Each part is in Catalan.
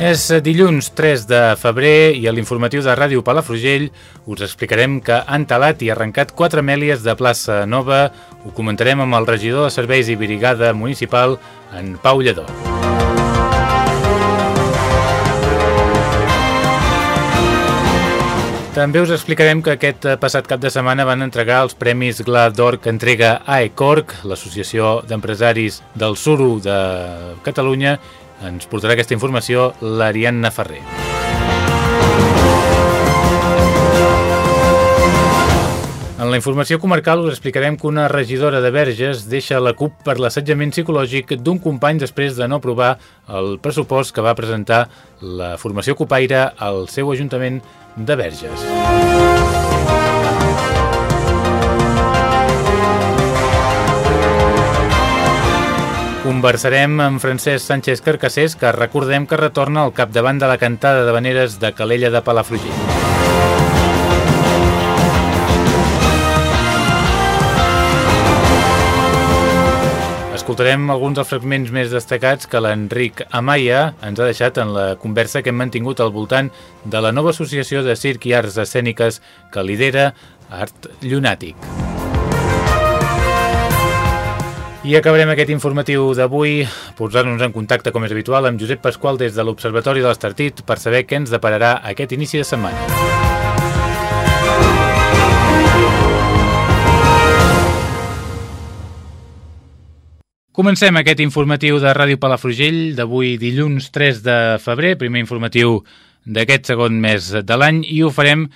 És dilluns 3 de febrer i a l'informatiu de Ràdio Palafrugell us explicarem que han talat i arrencat quatre mèlies de plaça Nova. Ho comentarem amb el regidor de Serveis i Brigada Municipal, en Pau Lledó. També us explicarem que aquest passat cap de setmana van entregar els Premis Gla d'Or que entrega AECORC, l'Associació d'Empresaris del Suro de Catalunya, ens portarà aquesta informació l'Ariadna Ferrer. En la informació comarcal us explicarem que una regidora de Verges deixa la CUP per l'assetjament psicològic d'un company després de no aprovar el pressupost que va presentar la formació copaire al seu Ajuntament de Verges. Conversarem amb Francesc Sánchez Carcassés, que recordem que retorna al capdavant de la cantada de veneres de Calella de Palafrugell. Escoltarem alguns dels fragments més destacats que l'Enric Amaya ens ha deixat en la conversa que hem mantingut al voltant de la nova associació de circ i arts escèniques que lidera Art Llunàtic. I acabarem aquest informatiu d'avui posant-nos en contacte, com és habitual, amb Josep Pasqual des de l'Observatori de l'Estartit per saber què ens depararà aquest inici de setmana. Comencem aquest informatiu de Ràdio Palafrugell d'avui dilluns 3 de febrer, primer informatiu d'aquest segon mes de l'any i ho farem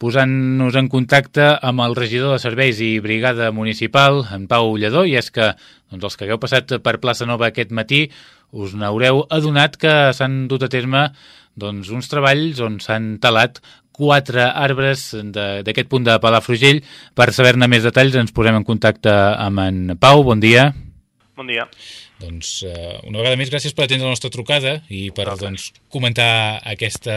posant-nos en contacte amb el regidor de Serveis i Brigada Municipal, en Pau Lledó, i és que doncs, els que hagueu passat per Plaça Nova aquest matí us n'haureu adonat que s'han dut a terme doncs, uns treballs on s'han talat quatre arbres d'aquest punt de Palafrugell. Per saber-ne més detalls ens posem en contacte amb en Pau. Bon dia. Bon dia. Doncs uh, una vegada més gràcies per atendre la nostra trucada i per doncs, comentar aquesta,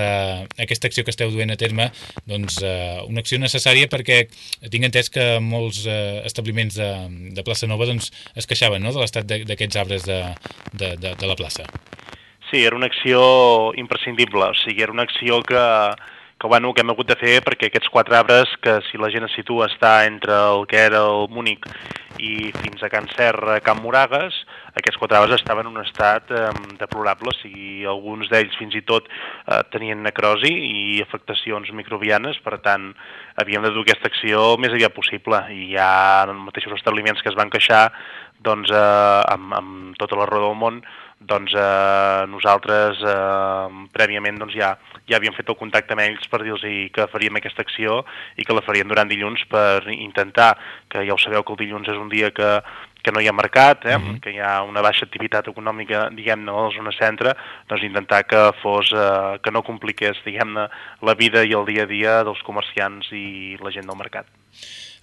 aquesta acció que esteu duent a terme, doncs, uh, una acció necessària perquè tinc entès que molts uh, establiments de, de plaça Nova doncs, es queixaven no?, de l'estat d'aquests arbres de, de, de, de la plaça. Sí, era una acció imprescindible, o sigui, era una acció que, que, bueno, que hem hagut de fer perquè aquests quatre arbres, que si la gent es situa està entre el que era el Múnich i fins a Can Serra, Can Moragues, aquests quatre arbres estaven en un estat eh, deplorable, o sigui, alguns d'ells fins i tot eh, tenien necrosi i afectacions microbianes, per tant, havíem de dur aquesta acció més aviat possible. I hi ha mateixos establiments que es van queixar doncs, eh, amb, amb tota la roda del món doncs eh, nosaltres eh, prèviament doncs, ja, ja havíem fet el contacte amb ells per dir-los que faríem aquesta acció i que la faríem durant dilluns per intentar, que ja ho sabeu que el dilluns és un dia que, que no hi ha mercat, eh, mm -hmm. que hi ha una baixa activitat econòmica, diguem-ne, a la zona centre, doncs intentar que fos, eh, que no compliqués, diguem-ne, la vida i el dia a dia dels comerciants i la gent del mercat.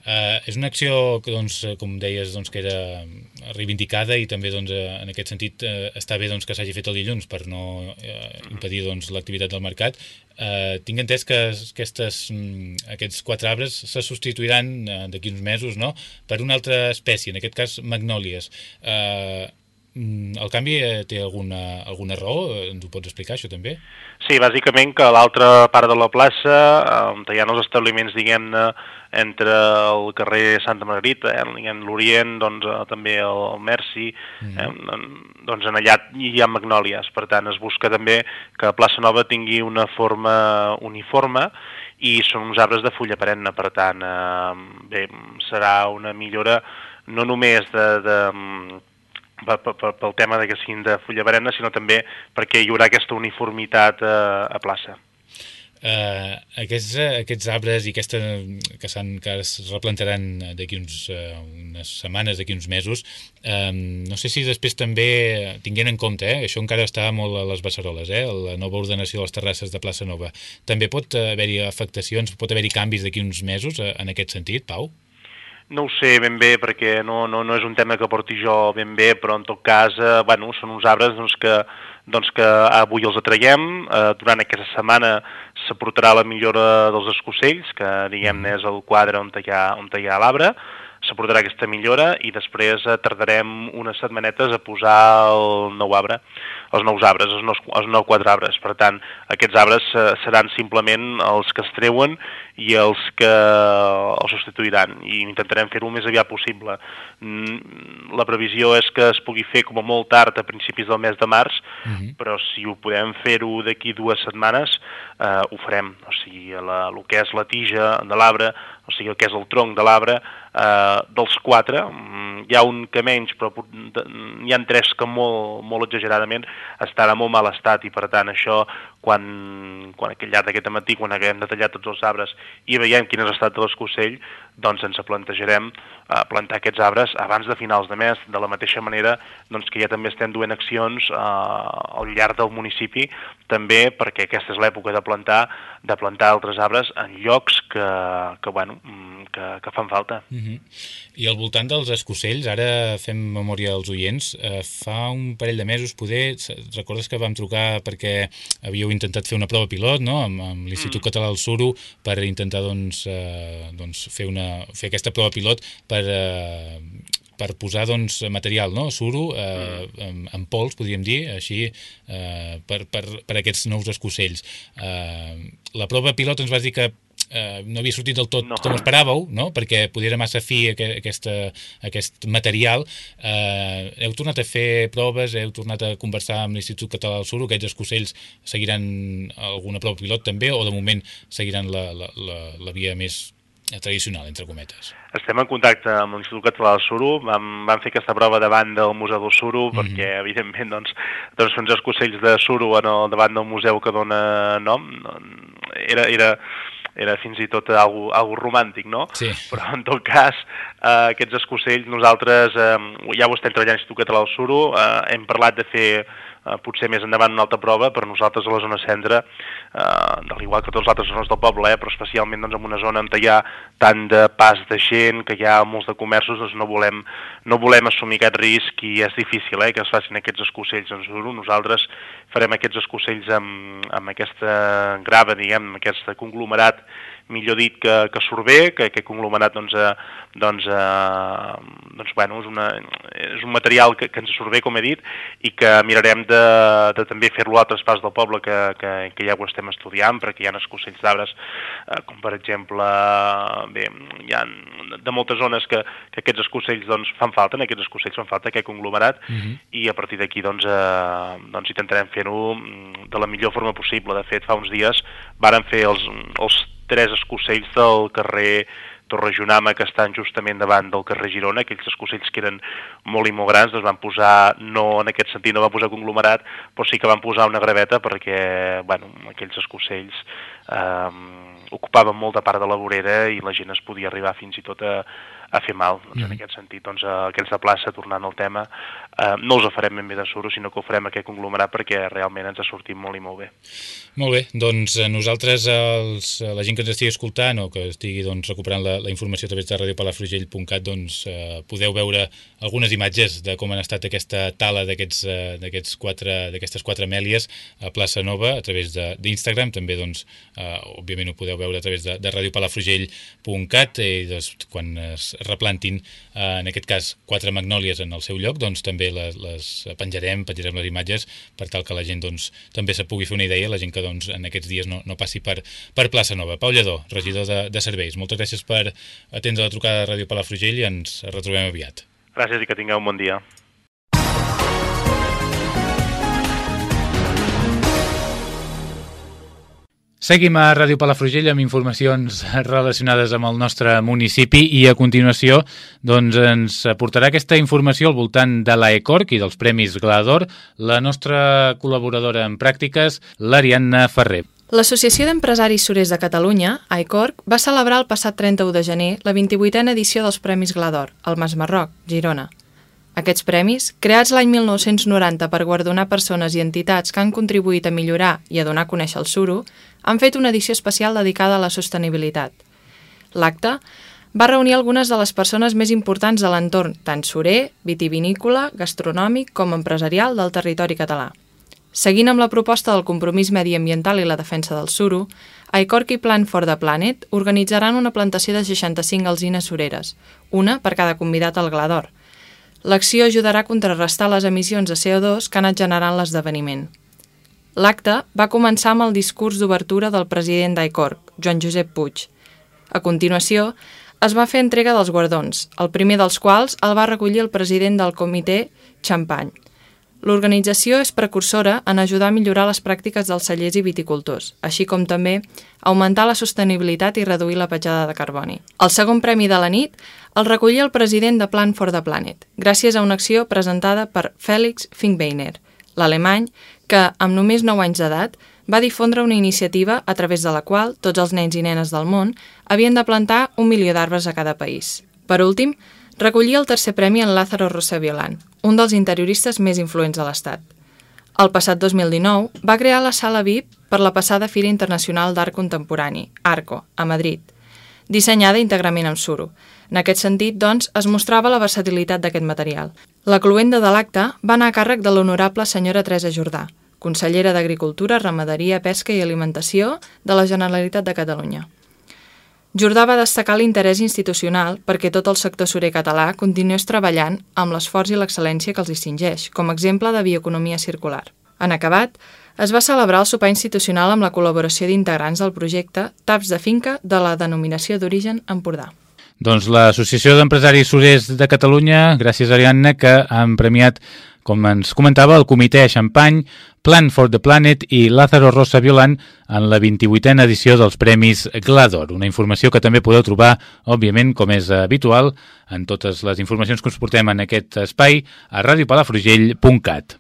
Uh, és una acció que, doncs, com deies, doncs, que era reivindicada i també doncs, uh, en aquest sentit uh, està bé doncs, que s'hagi fet el dilluns per no uh, impedir doncs, l'activitat del mercat. Uh, tinc entès que aquestes, um, aquests quatre arbres se substituiran uh, d'aquí uns mesos no? per una altra espècie, en aquest cas magnòlies. Uh, el canvi té alguna, alguna raó? Ens ho pots explicar, això també? Sí, bàsicament que l'altra part de la plaça, on hi ha els establiments, diguem-ne, entre el carrer Santa Margarita, eh, l'Orient, doncs, eh, també el, el Merci, mm. eh, doncs en allà hi ha magnòlies, per tant es busca també que Plaça Nova tingui una forma uniforme i són uns arbres de fulla perenne, per tant, eh, bé, serà una millora no només de, de pel tema de que siguin de fulla perenne, sinó també perquè hi haurà aquesta uniformitat a, a plaça. Uh, aquests, aquests arbres i aquesta, que, que es replantaran d'aquí uh, unes setmanes, d'aquí uns mesos, um, no sé si després també, tinguent en compte, eh, això encara està molt a les beceroles, eh, la nova ordenació de les terrasses de Plaça Nova, també pot haver-hi afectacions, pot haver-hi canvis d'aquí uns mesos en aquest sentit, Pau? No ho sé ben bé perquè no, no, no és un tema que porti jo ben bé, però en tot cas eh, bueno, són uns arbres doncs, que, doncs, que avui els atraiem. Eh, durant aquesta setmana s'aportarà la millora dels escocells, que diguem és el quadre on hi ha, on hi ha l'arbre, s'aportarà aquesta millora i després eh, tardarem unes setmanetes a posar el nou arbre, els nous arbres, els nous, els nous quatre arbres. Per tant, aquests arbres eh, seran simplement els que es treuen i els que els substituiran i intentarem fer-ho el més aviat possible. Mm, la previsió és que es pugui fer com a molt tard a principis del mes de març, uh mhm. -huh. però si ho podem fer-ho d'aquí dues setmanes, eh, ho farem. O sigui, la, el que és la tija de l'arbre, o sigui, el que és el tronc de l'arbre, eh, dels quatre, mm, hi ha un que menys, però n'hi han tres que molt, molt exageradament estan en molt mal estat i per tant això quan, quan aquell llarg d'aquest matí, quan haguem detallat tots els arbres i veiem quin és l'estat de l'escocell, doncs ens plantejarem eh, plantar aquests arbres abans de finals de mes, de la mateixa manera doncs, que ja també estem duent accions eh, al llarg del municipi, també perquè aquesta és l'època de plantar de plantar altres arbres en llocs que, que, bueno, mm, que, que fan falta. Uh -huh. I al voltant dels escocells, ara fem memòria als oients, eh, fa un parell de mesos poder, recordes que vam trucar perquè havíeu intentat fer una prova pilot no? amb, amb l'Institut mm. Català del Suro per intentar doncs, eh, doncs fer, una, fer aquesta prova pilot per eh, per posar doncs, material, no? suro, eh, mm. en, en pols, podríem dir, així, eh, per, per, per aquests nous escocells. Eh, la prova pilot ens vas dir que eh, no havia sortit del tot no. com esperàveu, no? perquè podia ser massa fi aquesta, aquest material. Eh, heu tornat a fer proves, heu tornat a conversar amb l'Institut Català del Suro, aquests escocells seguiran alguna prova pilot també, o de moment seguiran la, la, la, la via més tradicional, entre cometes. Estem en contacte amb l'Institut Català del Suro, vam, vam fer aquesta prova davant del Museu del Suro, mm -hmm. perquè, evidentment, doncs, doncs uns escocells de Suro en el, davant del museu que dona nom, era, era, era fins i tot algo, algo romàntic, no? Sí. Però en tot cas, eh, aquests escocells, nosaltres eh, ja ho estem treballant a l'Institut Català del Suro, eh, hem parlat de fer eh, potser més endavant una altra prova, però nosaltres a la zona centre, eh, de l'igual que tots els altres zones del poble, eh, però especialment doncs, en una zona on hi ha tant de pas de gent, que hi ha molts de comerços, doncs no volem, no volem assumir aquest risc i és difícil eh, que es facin aquests escocells suro. Nosaltres farem aquests escocells amb, amb aquesta grava, diguem, amb aquest conglomerat millor dit que, que surt bé, que aquest conglomerat doncs, eh, doncs, eh, doncs, bueno, és, una, és un material que, que ens surt bé, com he dit, i que mirarem de, de també fer-lo a altres parts del poble que, que, que ja ho estem estudiant, perquè hi ha escocells d'arbres, eh, com per exemple, bé, hi ha de moltes zones que, que aquests escocells doncs, fan falta, en aquests escocells fan falta aquest conglomerat, uh mhm. -huh. i a partir d'aquí doncs, eh, doncs intentarem fer-ho de la millor forma possible. De fet, fa uns dies varen fer els, els tres escocells del carrer Torrejonama que estan justament davant del carrer Girona, aquells escocells que eren molt i molt grans, doncs van posar, no en aquest sentit no van posar conglomerat, però sí que van posar una graveta perquè, bueno, aquells escocells eh, ocupaven molta part de la vorera i la gent es podia arribar fins i tot a, a fer mal. Doncs, mm. En aquest sentit, doncs, aquells de plaça, tornant al tema, eh, no els farem ben bé de suro, sinó que ho farem aquest conglomerat perquè realment ens ha sortit molt i molt bé. Molt bé, doncs eh, nosaltres, els, eh, la gent que ens estigui escoltant o que estigui doncs, recuperant la, la informació a través de radiopalafrugell.cat, doncs eh, podeu veure algunes imatges de com han estat aquesta tala d'aquests eh, quatre, d'aquestes quatre mèlies a Plaça Nova a través d'Instagram, també doncs, eh, òbviament ho podeu veure a través de, de radiopalafrugell.cat i doncs, quan es replantin, eh, en aquest cas, quatre magnòlies en el seu lloc, doncs també les, les penjarem, penjarem les imatges per tal que la gent doncs, també se pugui fer una idea, la gent que doncs, en aquests dies no, no passi per, per Plaça Nova. Pau Lledó, regidor de, de Serveis, moltes gràcies per atendre la trucada de Ràdio Palafrugell i ens retrobem aviat. Gràcies i que tingueu un bon dia. Seguim a Ràdio Palafrugell amb informacions relacionades amb el nostre municipi i a continuació doncs, ens portarà aquesta informació al voltant de l'AECORC i dels Premis Glador la nostra col·laboradora en pràctiques, l'Ariadna Ferrer. L'Associació d'Empresaris Surers de Catalunya, AICORC, va celebrar el passat 31 de gener la 28a edició dels Premis Glador, al Mas Marroc, Girona. Aquests premis, creats l'any 1990 per guardonar persones i entitats que han contribuït a millorar i a donar a conèixer el suro, han fet una edició especial dedicada a la sostenibilitat. L'acte va reunir algunes de les persones més importants de l'entorn, tant surer, vitivinícola, gastronòmic com empresarial del territori català. Seguint amb la proposta del compromís mediambiental i la defensa del suro, Aicorc i Plan for the Planet organitzaran una plantació de 65 alzines sureres, una per cada convidat al Glador. L'acció ajudarà a contrarrestar les emissions de CO2 que han anat generant l'esdeveniment. L'acte va començar amb el discurs d'obertura del president d'Aicorc, Joan Josep Puig. A continuació, es va fer entrega dels guardons, el primer dels quals el va recollir el president del comitè Champagne. L'organització és precursora en ajudar a millorar les pràctiques dels cellers i viticultors, així com també augmentar la sostenibilitat i reduir la petjada de carboni. El segon premi de la nit el recollia el president de Plan for the Planet, gràcies a una acció presentada per Félix Finkbeiner, l'alemany que, amb només 9 anys d'edat, va difondre una iniciativa a través de la qual tots els nens i nenes del món havien de plantar un milió d'arbres a cada país. Per últim, recollia el tercer premi en Lázaro Violant, un dels interioristes més influents de l'Estat. El passat 2019 va crear la sala VIP per la passada Fira Internacional d'Art Contemporani, ARCO, a Madrid, dissenyada íntegrament amb suro. En aquest sentit, doncs, es mostrava la versatilitat d'aquest material. La cluenda de l'acte va anar a càrrec de l'honorable senyora Teresa Jordà, consellera d'Agricultura, Ramaderia, Pesca i Alimentació de la Generalitat de Catalunya. Jordà va destacar l'interès institucional perquè tot el sector surer català continués treballant amb l'esforç i l'excel·lència que els distingeix, com a exemple de bioeconomia circular. En acabat, es va celebrar el sopar institucional amb la col·laboració d'integrants del projecte Taps de Finca de la denominació d'origen Empordà. Doncs l'Associació d'Empresaris Surers de Catalunya, gràcies a Ariadna, que han premiat com ens comentava el comitè Champagne, Plan for the Planet i Lázaro Rosa Violant en la 28a edició dels Premis Glador. Una informació que també podeu trobar, òbviament, com és habitual, en totes les informacions que us portem en aquest espai a radiopalafrugell.cat.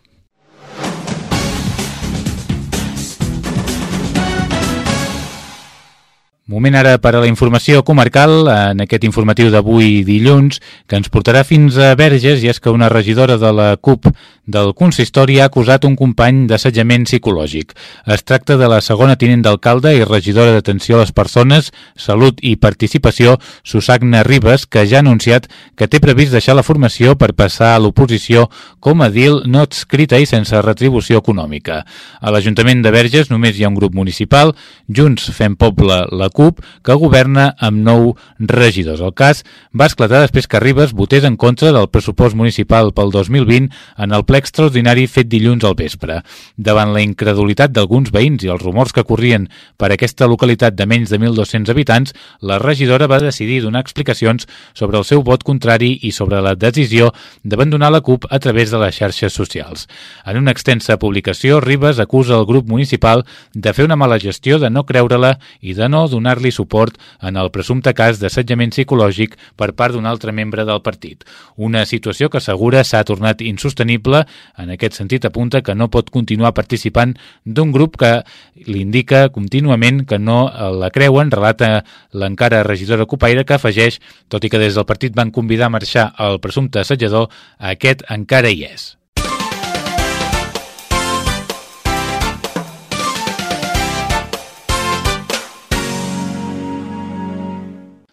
Moment ara per a la informació comarcal en aquest informatiu d'avui dilluns que ens portarà fins a Verges i és que una regidora de la CUP del consistori ha acusat un company d'assetjament psicològic. Es tracta de la segona tinent d'alcalde i regidora d'atenció a les persones, salut i participació, Susagna Ribes, que ja ha anunciat que té previst deixar la formació per passar a l'oposició com a dil no escrita i sense retribució econòmica. A l'Ajuntament de Verges només hi ha un grup municipal, Junts Fem Poble la CUP, CUP, que governa amb nou regidors. El cas va esclatar després que Ribes votés en contra del pressupost municipal pel 2020 en el ple extraordinari fet dilluns al vespre. Davant la incredulitat d'alguns veïns i els rumors que corrien per aquesta localitat de menys de 1.200 habitants, la regidora va decidir donar explicacions sobre el seu vot contrari i sobre la decisió d'abandonar la CUP a través de les xarxes socials. En una extensa publicació, Ribes acusa el grup municipal de fer una mala gestió, de no creure-la i de no donar donar-li suport en el presumpte cas d'assetjament psicològic per part d'un altre membre del partit. Una situació que assegura s'ha tornat insostenible, en aquest sentit apunta que no pot continuar participant d'un grup que l'indica contínuament que no la creuen, relata l'encara regidora Copaire que afegeix, tot i que des del partit van convidar a marxar el presumpte assetjador, aquest encara hi és.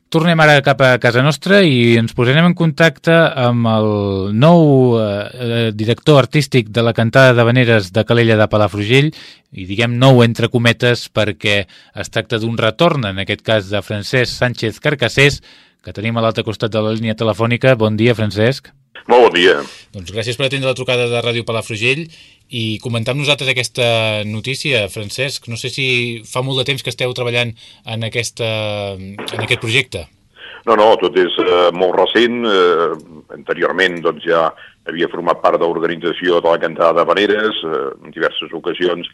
Tornem ara cap a casa nostra i ens posarem en contacte amb el nou eh, eh, director artístic de la cantada de Veneres de Calella de Palafrugell i diguem nou entre cometes perquè es tracta d'un retorn, en aquest cas de Francesc Sánchez Carcassés, que tenim a l'altre costat de la línia telefònica. Bon dia, Francesc. Molt bon dia. Doncs gràcies per atendre la trucada de Ràdio Palafrugell i comentar amb nosaltres aquesta notícia, Francesc. No sé si fa molt de temps que esteu treballant en, aquesta, en aquest projecte. No, no, tot és eh, molt recent. Eh, anteriorment doncs, ja havia format part de l'organització de la cantada de Veneres eh, en diverses ocasions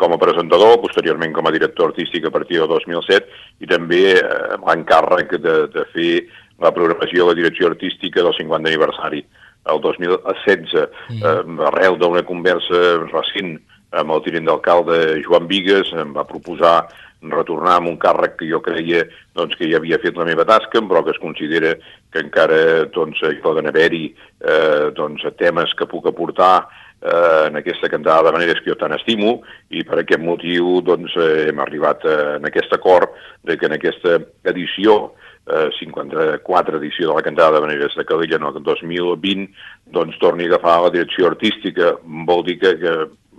com a presentador, posteriorment com a director artístic a partir del 2007 i també eh, amb l'encàrrec de, de fer la programació de la direcció artística del 50 aniversari el 2016, mm. eh, arrel d'una conversa recent amb el tinent d'alcalde Joan Vigues, em va proposar retornar amb un càrrec que jo creia doncs, que ja havia fet la meva tasca, però que es considera que encara doncs, hi poden haver-hi eh, doncs, temes que puc aportar eh, en aquesta cantada de maneres que jo tant estimo i per aquest motiu doncs, eh, hem arribat eh, en aquest acord de que en aquesta edició eh, 54 edició de la cantada de maneres de Calella no, 2020 doncs torni a agafar la direcció artística. Vol dir que, que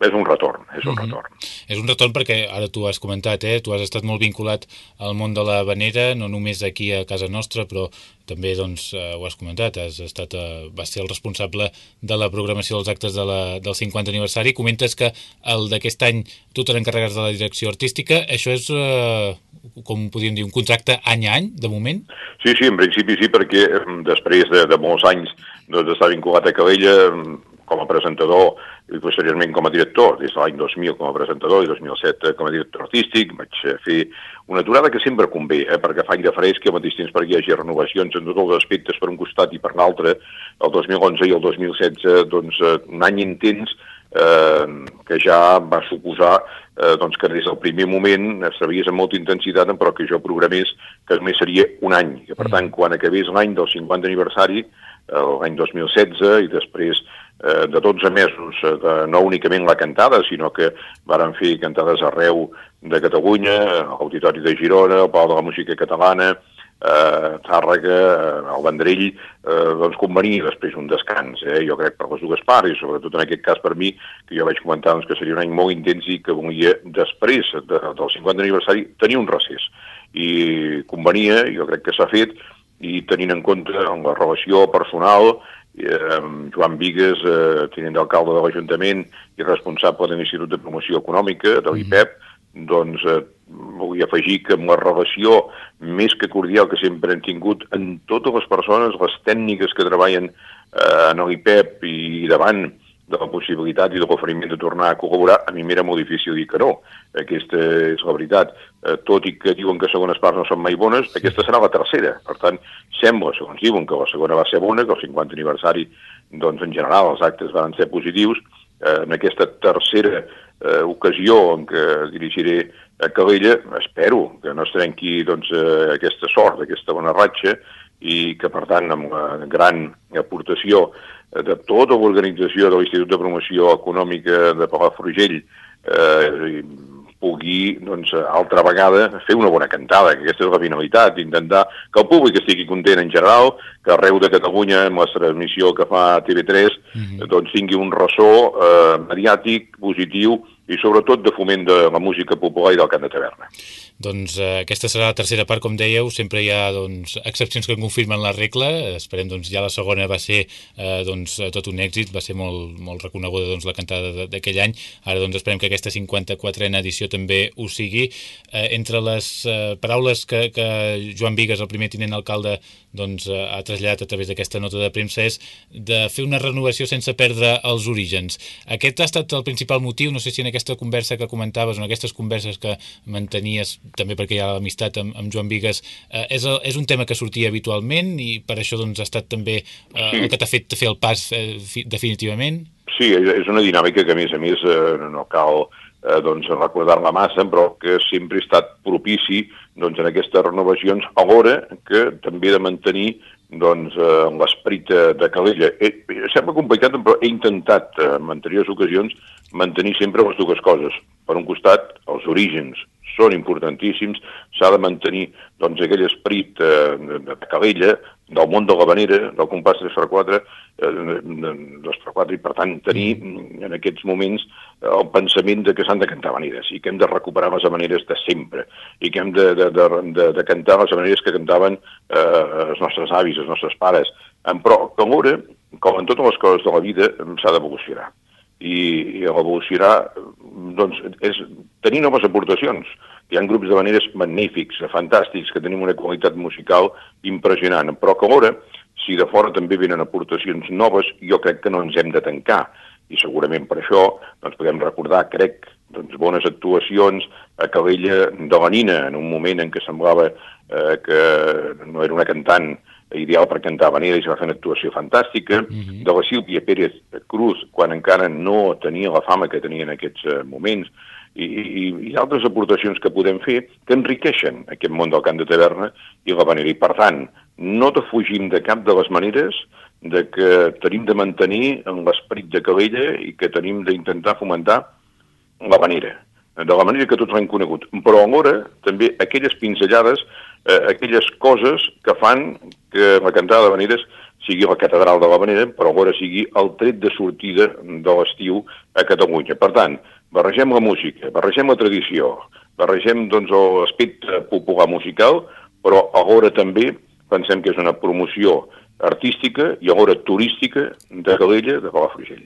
és un retorn, és un mm -hmm. retorn. És un retorn perquè, ara tu has comentat, eh, tu has estat molt vinculat al món de la vanera, no només aquí a casa nostra, però també doncs, eh, ho has comentat, has estat, eh, vas ser el responsable de la programació dels actes de la, del 50 aniversari. Comentes que el d'aquest any tu te n'encarregues de la direcció artística. Això és, eh, com podríem dir, un contracte any a any, de moment? Sí, sí, en principi sí, perquè després de, de molts anys doncs, d'estar vinculat a Calella com a presentador i posteriorment com a director, des de l'any 2000 com a presentador i 2007 com a director artístic, vaig eh, fer una aturada que sempre convé, eh, perquè fa any de fresc i al mateix temps perquè hi hagi renovacions en tots els aspectes per un costat i per l'altre, el 2011 i el 2016, doncs eh, un any intens eh, que ja va suposar eh, doncs que des del primer moment sabies amb molta intensitat, però que jo programés que només seria un any, que per mm. tant quan acabés l'any del 50 aniversari, l'any 2016 i després eh, de 12 mesos, eh, de, no únicament la cantada, sinó que varen fer cantades arreu de Catalunya, l'Auditori de Girona, el Pau de la Música Catalana, eh, Tàrrega, eh, el Vendrell, eh, doncs convenir després un descans, eh, jo crec per les dues parts, i sobretot en aquest cas per mi, que jo vaig comentar doncs, que seria un any molt intens i que volia després de, del 50 aniversari tenir un recés. I convenia, jo crec que s'ha fet, i tenint en compte la relació personal eh, Joan Vigues, eh, tinent d'alcalde de l'Ajuntament i responsable de l'Institut de Promoció Econòmica, de l'IPEP, mm. doncs eh, vull afegir que amb la relació més que cordial que sempre hem tingut en totes les persones, les tècniques que treballen eh, en l'IPEP i davant de la possibilitat i de l'oferiment de tornar a col·laborar, a mi m'era molt difícil dir que no. Aquesta és la veritat. Eh, tot i que diuen que segones parts no són mai bones, aquesta serà la tercera. Per tant, sembla, segons diuen, que la segona va ser bona, que el 50 aniversari, doncs, en general, els actes van ser positius. Eh, en aquesta tercera eh, ocasió en què dirigiré a Calella, espero que no es trenqui doncs, eh, aquesta sort, aquesta bona ratxa, i que, per tant, amb la gran aportació de tota l'organització de l'Institut de Promoció Econòmica de Palafrugell eh, pugui, doncs, altra vegada fer una bona cantada, que aquesta és la finalitat, intentar que el públic estigui content en general, que arreu de Catalunya, amb la transmissió que fa TV3, mm -hmm. doncs tingui un ressò eh, mediàtic, positiu, i sobretot de foment de la música popular i del cant de taverna. Doncs eh, aquesta serà la tercera part, com dèieu, sempre hi ha doncs, excepcions que confirmen la regla, esperem doncs ja la segona va ser eh, doncs, tot un èxit, va ser molt, molt reconeguda doncs, la cantada d'aquell any, ara doncs esperem que aquesta 54a edició també ho sigui. Eh, entre les eh, paraules que, que Joan Vigues, el primer tinent alcalde, doncs, eh, ha traslladat a través d'aquesta nota de premsa és de fer una renovació sense perdre els orígens. Aquest ha estat el principal motiu, no sé si en aquesta conversa que comentaves, o en aquestes converses que mantenies també perquè hi ha l'amistat amb, amb Joan Vigues, eh, és, el, és un tema que sortia habitualment i per això doncs, ha estat també eh, el que t'ha fet fer el pas eh, fi, definitivament? Sí, és una dinàmica que a més a més eh, no cal eh, doncs, recordar-la massa, però que sempre ha estat propici doncs, en aquestes renovacions, alhora que també de mantenir doncs, eh, l'esperit de, Calella. Eh, sembla complicat, però he intentat eh, en anteriors ocasions mantenir sempre les dues coses. Per un costat, els orígens, són importantíssims, s'ha de mantenir doncs, aquell esperit eh, de Calella, del món de la vanera, del compàs 3x4, eh, 2x4, i per tant tenir en aquests moments el pensament de que s'han de cantar maneres i que hem de recuperar les maneres de sempre i que hem de, de, de, de, de cantar les maneres que cantaven eh, els nostres avis, els nostres pares. Però, com ara, com en totes les coses de la vida, s'ha d'evolucionar i, i evolucionar doncs, és tenir noves aportacions. Hi ha grups de maneres magnífics, fantàstics, que tenim una qualitat musical impressionant, però que alhora, si de fora també venen aportacions noves, jo crec que no ens hem de tancar. I segurament per això doncs, podem recordar, crec, doncs, bones actuacions a Calella de la Nina, en un moment en què semblava eh, que no era una cantant ideal per cantar habanera i va fer una actuació fantàstica, uh -huh. de la Sílvia Pérez Cruz, quan encara no tenia la fama que tenia en aquests eh, moments, i, i, i altres aportacions que podem fer que enriqueixen aquest món del cant de taverna i la habanera. I, per tant, no defugim de cap de les maneres de que tenim de mantenir l'esperit de Calella i que tenim d'intentar fomentar la manera, de la manera que tots l'hem conegut. Però alhora també aquelles pinzellades, eh, aquelles coses que fan que la cantada de Vaneres sigui la catedral de la Vanera, però alhora sigui el tret de sortida de l'estiu a Catalunya. Per tant, barregem la música, barregem la tradició, barregem doncs, l'aspecte popular musical, però alhora també pensem que és una promoció artística i alhora turística de Calella, de Palafrugell.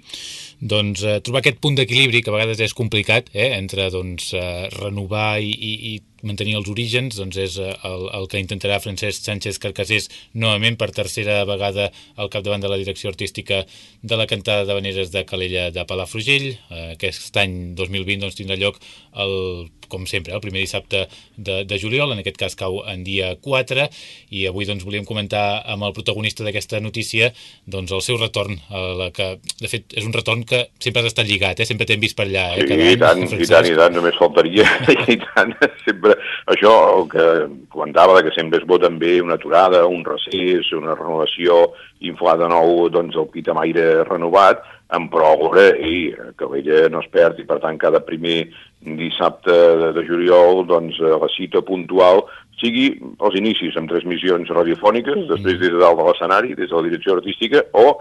Doncs eh, trobar aquest punt d'equilibri, que a vegades és complicat, eh, entre doncs, eh, renovar i, i, i mantenir els orígens, doncs és eh, el, el que intentarà Francesc Sánchez Carcassés novament per tercera vegada al capdavant de la direcció artística de la cantada de Veneres de Calella de Palafrugell. Eh, aquest any 2020 doncs, tindrà lloc el com sempre, el primer dissabte de, de juliol, en aquest cas cau en dia 4, i avui doncs, volíem comentar amb el protagonista d'aquesta notícia doncs, el seu retorn, a la que, de fet, és un retorn que sempre has estat lligat, eh? sempre t'hem vist per allà. Eh? Sí, Cada i, any, tant, i tant, i tant, només faltaria, i tant, sempre, això, el que comentava, que sempre es vota també una aturada, un recés, una renovació, inflar de nou doncs, el pitamaire renovat, en pròrroga i que l'ella no es perd i per tant cada primer dissabte de, de juliol doncs la cita puntual sigui els inicis amb transmissions radiofòniques, després des de dalt de l'escenari, des de la direcció artística, o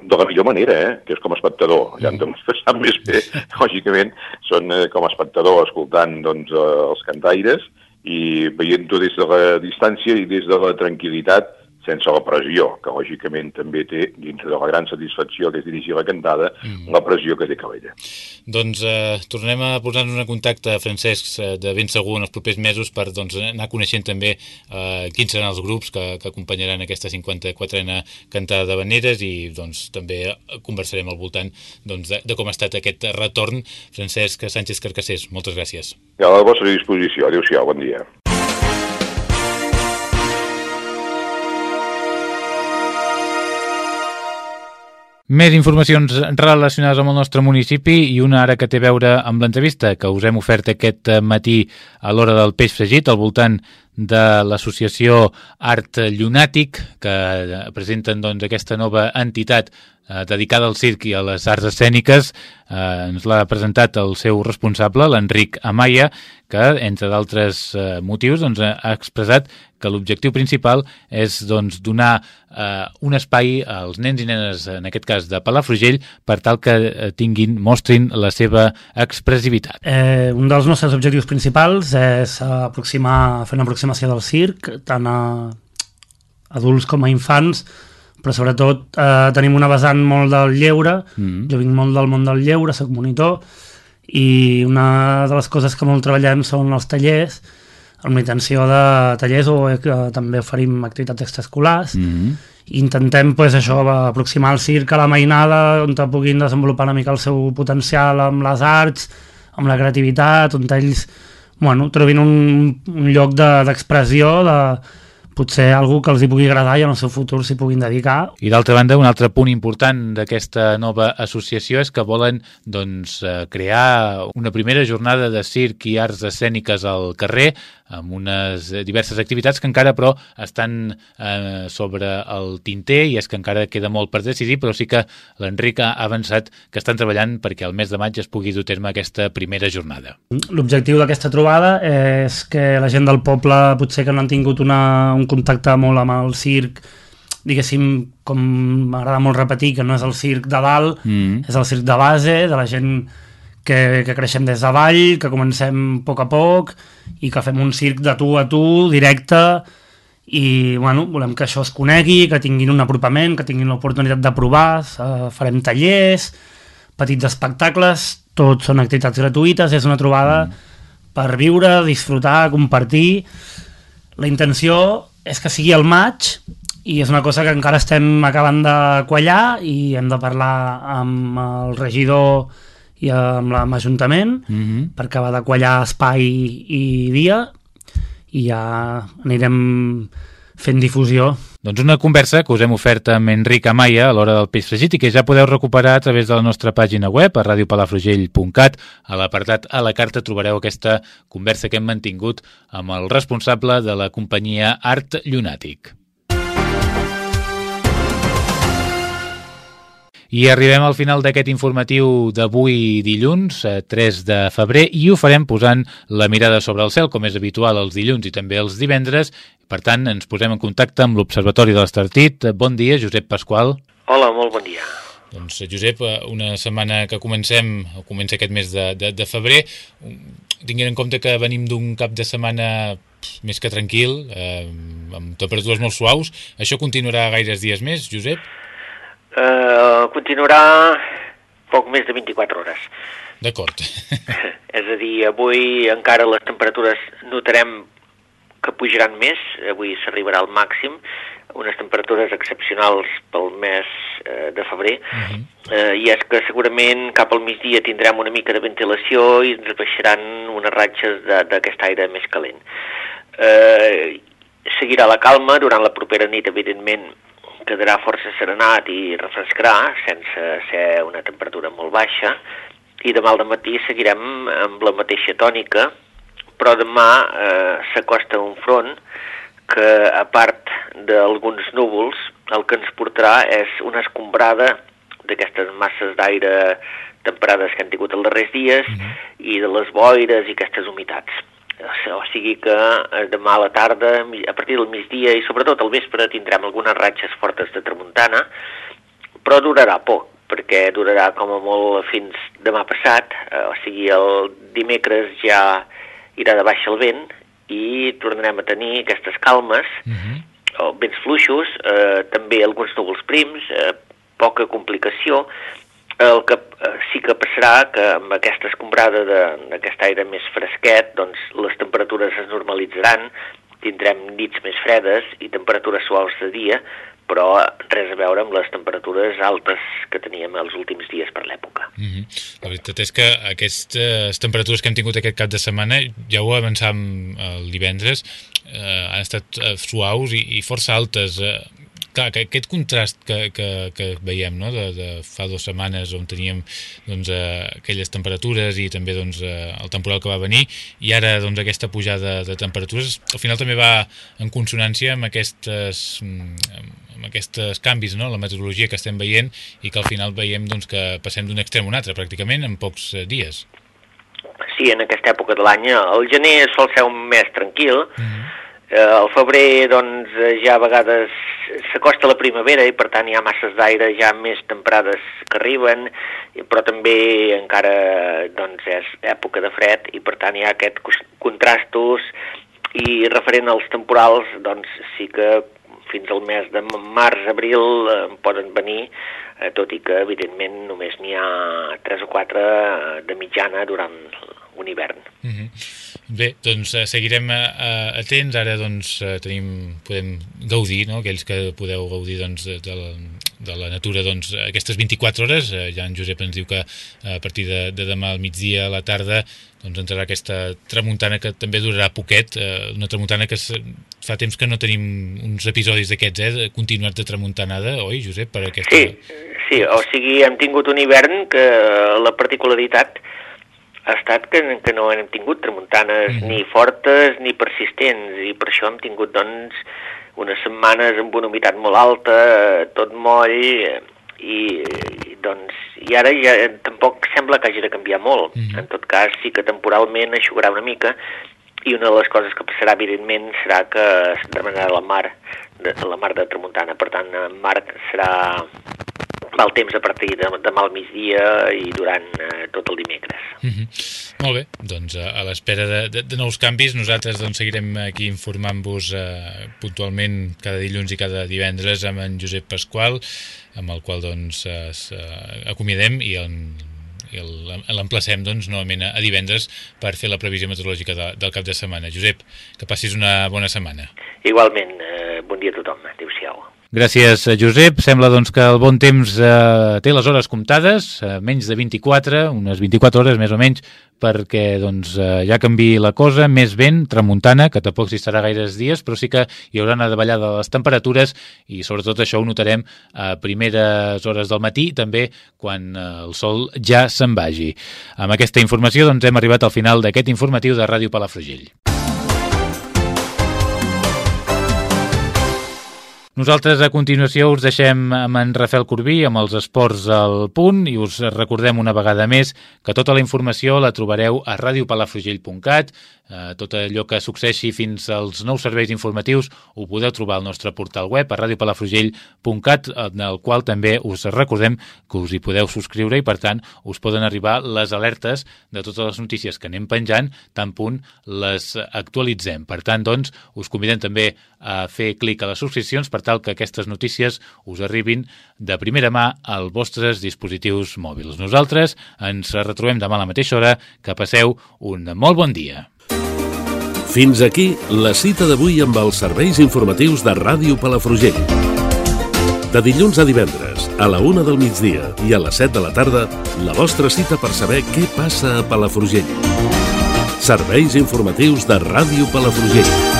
de la millor manera, eh? que és com a espectador. Ja hem sap més bé, lògicament, són eh, com a espectador escoltant doncs, eh, els cantaires i veient-ho des de la distància i des de la tranquil·litat sense la pressió, que lògicament també té, dintre de la gran satisfacció que és dirigir la cantada, mm. la pressió que té Calella. Doncs eh, tornem a posar-nos en contacte, Francesc, eh, de ben segur en els propers mesos per doncs, anar coneixent també eh, quins seran els grups que, que acompanyaran aquesta 54a cantada de Veneres i doncs, també conversarem al voltant doncs, de, de com ha estat aquest retorn. Francesc Sánchez Carcassés, moltes gràcies. I a la vostra disposició. Adéu-siau, bon dia. Més informacions relacionades amb el nostre municipi i una ara que té a veure amb l'entrevista que us hem ofert aquest matí a l'hora del peix fregit al voltant de l'associació Art Llunàtic que presenten doncs, aquesta nova entitat eh, dedicada al circ i a les arts escèniques. Eh, ens l'ha presentat el seu responsable, l'Enric Amaya, que, entre d'altres eh, motius, doncs, ha expressat que l'objectiu principal és doncs, donar eh, un espai als nens i nenes, en aquest cas de Palafrugell, per tal que eh, tinguin, mostrin la seva expressivitat. Eh, un dels nostres objectius principals és aproximar, fer una aproximació del circ, tant a adults com a infants, però sobretot eh, tenim una vessant molt del lleure, mm. jo vinc molt del món del lleure, soc monitor, i una de les coses que molt treballem són els tallers, amb la intenció de tallers o que també oferim activitats extraescolars, mm -hmm. intentem pues, això aproximar el circ a la mainada, on puguin desenvolupar una mica el seu potencial amb les arts, amb la creativitat, on ells bueno, trobin un, un lloc d'expressió, de, de potser algú que els hi pugui agradar i en el seu futur s'hi puguin dedicar. I d'altra banda, un altre punt important d'aquesta nova associació és que volen doncs, eh, crear una primera jornada de circ i arts escèniques al carrer amb unes diverses activitats que encara però estan eh, sobre el tinter i és que encara queda molt per decidir, però sí que l'Enric ha avançat que estan treballant perquè el mes de maig es pugui dur terme aquesta primera jornada. L'objectiu d'aquesta trobada és que la gent del poble potser que no han tingut una, un contacte molt amb el circ diguéssim, com m'agrada molt repetir, que no és el circ de dalt, mm. és el circ de base, de la gent que, que creixem des de vall, que comencem a poc a poc i que fem un circ de tu a tu, directe, i bueno, volem que això es conegui, que tinguin un apropament, que tinguin l'oportunitat de provar, uh, farem tallers, petits espectacles, tots són activitats gratuïtes, és una trobada mm. per viure, disfrutar, compartir. La intenció és que sigui el maig i és una cosa que encara estem acabant de quallar i hem de parlar amb el regidor i amb l'Ajuntament mm -hmm. per acabar de quallar espai i dia i ja anirem fent difusió. Doncs una conversa que us hem ofert amb Enric Amaya a l'hora del peix fregit i que ja podeu recuperar a través de la nostra pàgina web a radiopalafrugell.cat. A l'apartat a la carta trobareu aquesta conversa que hem mantingut amb el responsable de la companyia Art Llunàtic. I arribem al final d'aquest informatiu d'avui dilluns, 3 eh, de febrer, i ho farem posant la mirada sobre el cel, com és habitual els dilluns i també els divendres. Per tant, ens posem en contacte amb l'Observatori de l'Estartit. Bon dia, Josep Pasqual. Hola, molt bon dia. Doncs, Josep, eh, una setmana que comencem, o comença aquest mes de, de, de febrer, tinguent en compte que venim d'un cap de setmana més que tranquil, eh, amb temperatures molt suaus, això continuarà gaires dies més, Josep? Eh, continuarà poc més de 24 hores. D'acord. És a dir, avui encara les temperatures notarem que pujaran més, avui s'arribarà al màxim, unes temperatures excepcionals pel mes eh, de febrer, uh mhm. -huh. eh, i és que segurament cap al migdia tindrem una mica de ventilació i ens baixaran unes ratxes d'aquest aire més calent. Eh, seguirà la calma durant la propera nit, evidentment, quedarà força serenat i refrescarà, sense ser una temperatura molt baixa, i demà al matí seguirem amb la mateixa tònica, però demà eh, s'acosta un front que, a part d'alguns núvols, el que ens portarà és una escombrada d'aquestes masses d'aire temperades que han tingut els darrers dies -hmm. i de les boires i aquestes humitats o sigui que eh, demà a la tarda, a partir del migdia i sobretot al vespre tindrem algunes ratxes fortes de tramuntana, però durarà poc, perquè durarà com a molt fins demà passat, eh, o sigui el dimecres ja irà de baixa el vent i tornarem a tenir aquestes calmes, uh -huh. o vents fluixos, eh, també alguns núvols prims, eh, poca complicació, el que eh, sí que passarà que amb aquesta escombrada d'aquest aire més fresquet, doncs les temperatures es normalitzaran, tindrem nits més fredes i temperatures suaus de dia, però res a veure amb les temperatures altes que teníem els últims dies per l'època. Mm -hmm. La veritat és que aquestes temperatures que hem tingut aquest cap de setmana, ja ho avançàvem el divendres, eh, han estat eh, suaus i, i força altes. Eh, clar, que aquest contrast que, que, que veiem no? de, de fa dues setmanes on teníem doncs, eh, aquelles temperatures i també doncs, eh, el temporal que va venir i ara doncs, aquesta pujada de temperatures al final també va en consonància amb aquestes mm, amb aquests canvis, no? la meteorologia que estem veient i que al final veiem doncs, que passem d'un extrem a un altre pràcticament en pocs eh, dies. Sí, en aquesta època de l'any. El gener sol ser un mes tranquil, mm -hmm Eh, el febrer, doncs, eh, ja a vegades s'acosta la primavera i, per tant, hi ha masses d'aire ja més temperades que arriben, però també encara, doncs, és època de fred i, per tant, hi ha aquests contrastos i referent als temporals, doncs, sí que fins al mes de març, abril eh, poden venir, eh, tot i que, evidentment, només n'hi ha 3 o 4 eh, de mitjana durant un hivern. Mm -hmm. Bé, doncs eh, seguirem eh, atents, ara doncs tenim, podem gaudir, no? aquells que podeu gaudir doncs, de, la, de la natura doncs, aquestes 24 hores, ja en Josep ens diu que a partir de, de demà al migdia a la tarda doncs entrarà aquesta tramuntana que també durarà poquet, eh, una tramuntana que fa temps que no tenim uns episodis d'aquests, eh, continuat de tramuntanada, oi Josep, per aquesta... Sí, sí, o sigui, hem tingut un hivern que la particularitat ha estat que, que no hem tingut tramuntanes mm -hmm. ni fortes ni persistents i per això hem tingut doncs unes setmanes amb una humitat molt alta, tot moll i, i doncs i ara ja tampoc sembla que hagi de canviar molt. Mm -hmm. En tot cas sí que temporalment aixugarà una mica i una de les coses que passarà evidentment serà que es demanarà la mar de, la mar de tramuntana, per tant en mar serà mal temps a partir de demà al migdia i durant eh, tot el dimecres. Mm -hmm. Molt bé, doncs eh, a l'espera de, de, de nous canvis nosaltres doncs, seguirem aquí informant-vos eh, puntualment cada dilluns i cada divendres amb en Josep Pasqual amb el qual doncs eh, acomiadem i el, l'emplacem doncs, novament a divendres per fer la previsió meteorològica de, del cap de setmana. Josep, que passis una bona setmana. Igualment, eh, bon dia a tothom. Adéu-siau. Gràcies, Josep. Sembla doncs, que el bon temps eh, té les hores comptades, eh, menys de 24, unes 24 hores més o menys, perquè doncs, eh, ja canvi la cosa, més vent, tramuntana, que tampoc s'hi estarà gaires dies, però sí que hi haurà una davallada de les temperatures i sobretot això ho notarem a primeres hores del matí, també quan eh, el sol ja se'n vagi. Amb aquesta informació doncs, hem arribat al final d'aquest informatiu de Ràdio Palafrugell. Nosaltres a continuació us deixem amb en Rafael Corbí amb els esports al punt i us recordem una vegada més que tota la informació la trobareu a radiopalafrugell.cat eh, tot allò que succeeixi fins als nous serveis informatius ho podeu trobar al nostre portal web a radiopalafrugell.cat en el qual també us recordem que us hi podeu subscriure i per tant us poden arribar les alertes de totes les notícies que anem penjant tant punt les actualitzem. Per tant, doncs, us convidem també a fer clic a les subscripcions tal que aquestes notícies us arribin de primera mà als vostres dispositius mòbils. Nosaltres ens retrobem demà a la mateixa hora. Que passeu un molt bon dia. Fins aquí la cita d'avui amb els serveis informatius de Ràdio Palafrugell. De dilluns a divendres, a la una del migdia i a les 7 de la tarda, la vostra cita per saber què passa a Palafrugell. Serveis informatius de Ràdio Palafrugell.